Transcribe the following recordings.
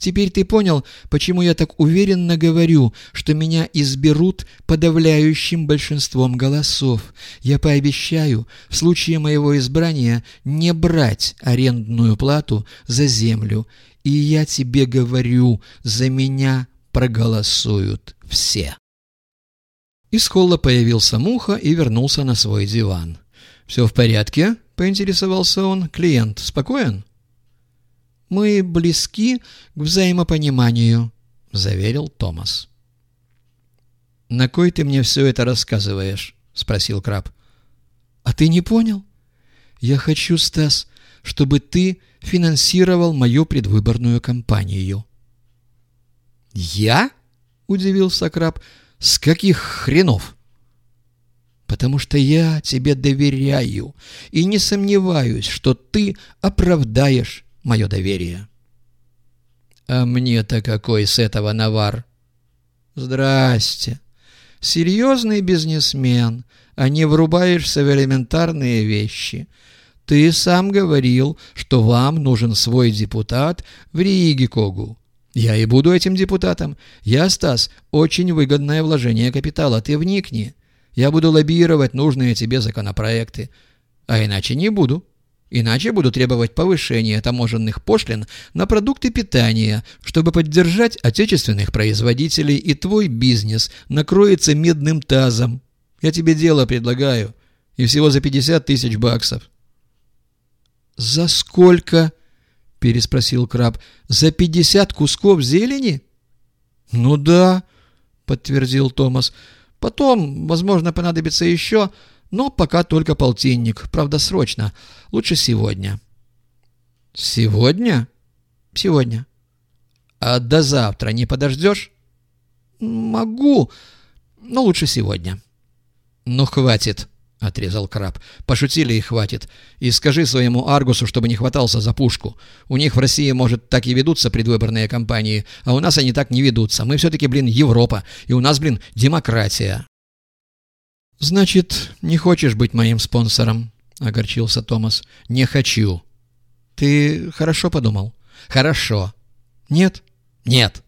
Теперь ты понял, почему я так уверенно говорю, что меня изберут подавляющим большинством голосов. Я пообещаю в случае моего избрания не брать арендную плату за землю. И я тебе говорю, за меня проголосуют все. Из холла появился Муха и вернулся на свой диван. «Все в порядке?» — поинтересовался он. «Клиент спокоен?» «Мы близки к взаимопониманию», — заверил Томас. «На кой ты мне все это рассказываешь?» — спросил Краб. «А ты не понял? Я хочу, Стас, чтобы ты финансировал мою предвыборную кампанию». «Я?» — удивился Краб. «С каких хренов?» «Потому что я тебе доверяю и не сомневаюсь, что ты оправдаешь мое доверие. А мне-то какой с этого навар? Здрасте. Серьезный бизнесмен, а не врубаешься в элементарные вещи. Ты сам говорил, что вам нужен свой депутат в Риге Когу. Я и буду этим депутатом. Я, Стас, очень выгодное вложение капитала. Ты вникни. Я буду лоббировать нужные тебе законопроекты. А иначе не буду. Иначе буду требовать повышения таможенных пошлин на продукты питания, чтобы поддержать отечественных производителей, и твой бизнес накроется медным тазом. Я тебе дело предлагаю, и всего за 50 тысяч баксов. «За сколько?» — переспросил краб. «За 50 кусков зелени?» «Ну да», — подтвердил Томас. «Потом, возможно, понадобится еще...» Но пока только полтинник. Правда, срочно. Лучше сегодня. Сегодня? Сегодня. А до завтра не подождешь? Могу, но лучше сегодня. Ну, хватит, — отрезал краб. «Пошутили и хватит. И скажи своему Аргусу, чтобы не хватался за пушку. У них в России, может, так и ведутся предвыборные кампании, а у нас они так не ведутся. Мы все-таки, блин, Европа, и у нас, блин, демократия». «Значит, не хочешь быть моим спонсором?» — огорчился Томас. «Не хочу». «Ты хорошо подумал?» «Хорошо». «Нет?» «Нет».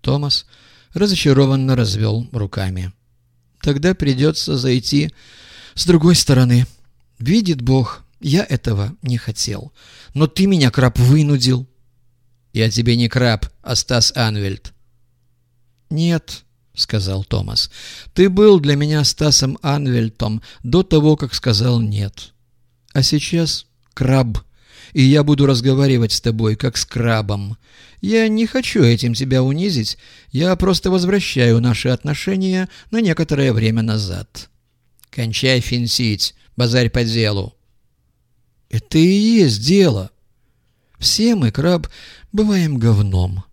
Томас разочарованно развел руками. «Тогда придется зайти с другой стороны. Видит Бог, я этого не хотел. Но ты меня, краб, вынудил». «Я тебе не краб, а Стас Анвельд». «Нет», — сказал Томас. «Ты был для меня Стасом Анвельтом до того, как сказал «нет». А сейчас краб, и я буду разговаривать с тобой, как с крабом. Я не хочу этим тебя унизить, я просто возвращаю наши отношения на некоторое время назад». «Кончай финсить, базарь по делу». «Это и есть дело. Все мы, краб, бываем говном.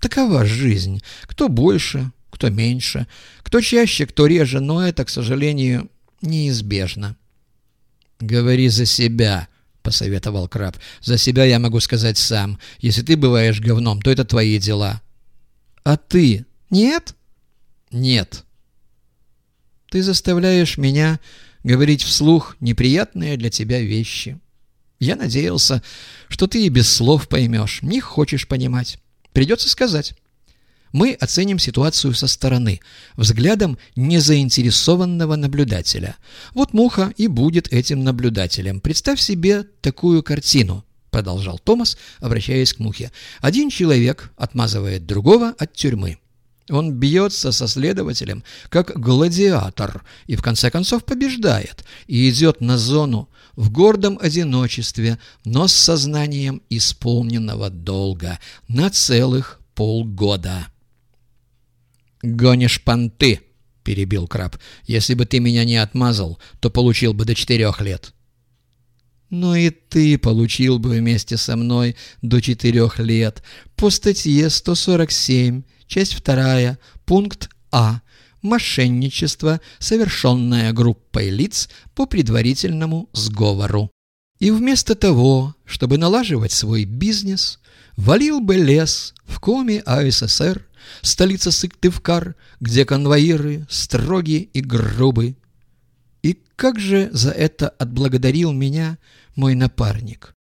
Такова жизнь. Кто больше, кто меньше, кто чаще, кто реже, но это, к сожалению, неизбежно. «Говори за себя», — посоветовал Краб. «За себя я могу сказать сам. Если ты бываешь говном, то это твои дела». «А ты? Нет?» «Нет». «Ты заставляешь меня говорить вслух неприятные для тебя вещи. Я надеялся, что ты и без слов поймешь. Не хочешь понимать. Придется сказать». Мы оценим ситуацию со стороны, взглядом незаинтересованного наблюдателя. Вот Муха и будет этим наблюдателем. Представь себе такую картину продолжал Томас, обращаясь к Мухе. «Один человек отмазывает другого от тюрьмы. Он бьется со следователем, как гладиатор, и в конце концов побеждает, и идет на зону в гордом одиночестве, но с сознанием исполненного долга на целых полгода». «Гонишь понты!» — перебил краб. «Если бы ты меня не отмазал, то получил бы до четырех лет». «Но и ты получил бы вместе со мной до четырех лет по статье 147, часть 2, пункт А. Мошенничество, совершенное группой лиц по предварительному сговору. И вместо того, чтобы налаживать свой бизнес, валил бы лес в коме АССР столица Сыктывкар, где конвоиры строгие и грубы. И как же за это отблагодарил меня мой напарник?